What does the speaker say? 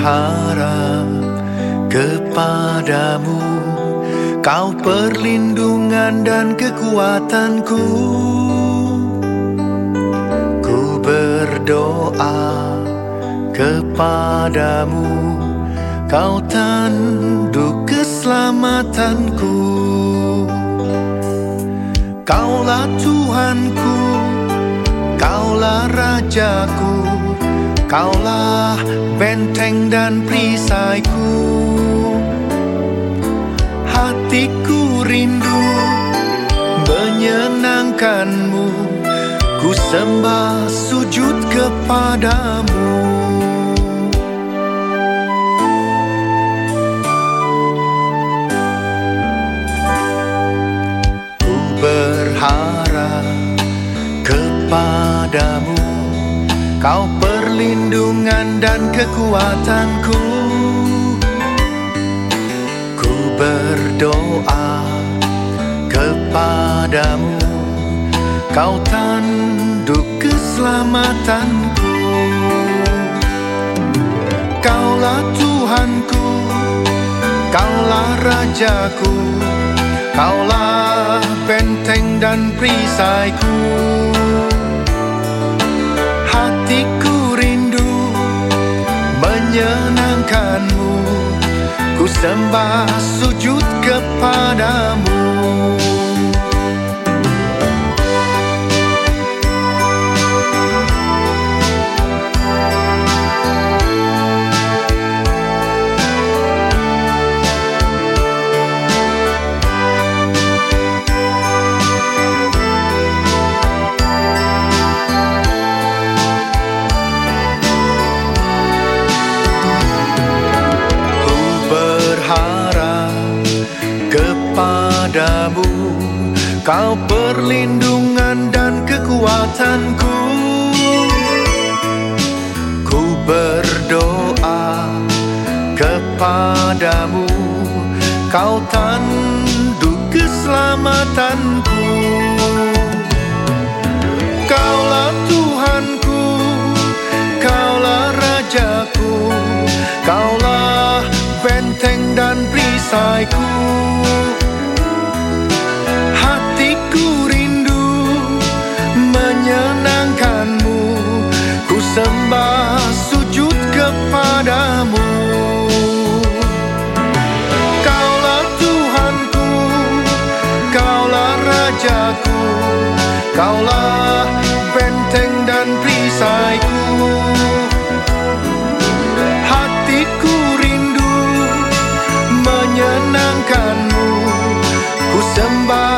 berharap kepadamu. Kau perlindungan dan kekuatanku. Ku berdoa kepadamu. Kau tanduk keselamatanku. Kaulah Tuhanku Kaulah Rajaku. Kaulah benteng dan perisaiku. Hatiku rindu menyenangkanmu. Ku sembah sujud kepadamu. Ku berharap kepadamu Kau perlindungan dan kekuatanku. Ku berdoa kepadamu. Kau tanduk keselamatanku. Kaulah Tuhanku Kaulah Rajaku Kaulah benteng dan perisaiku Ku sembah sujud kepadamu Kau perlindungan dan kekuatanku. Ku berdoa kepadamu. Kau tanduk keselamatanku. Kaulah Tuhanku Kaulah Rajaku Kaulah benteng dan perisaiku Kaulah benteng dan perisaiku Hatiku rindu menyenangkanmu Ku sembah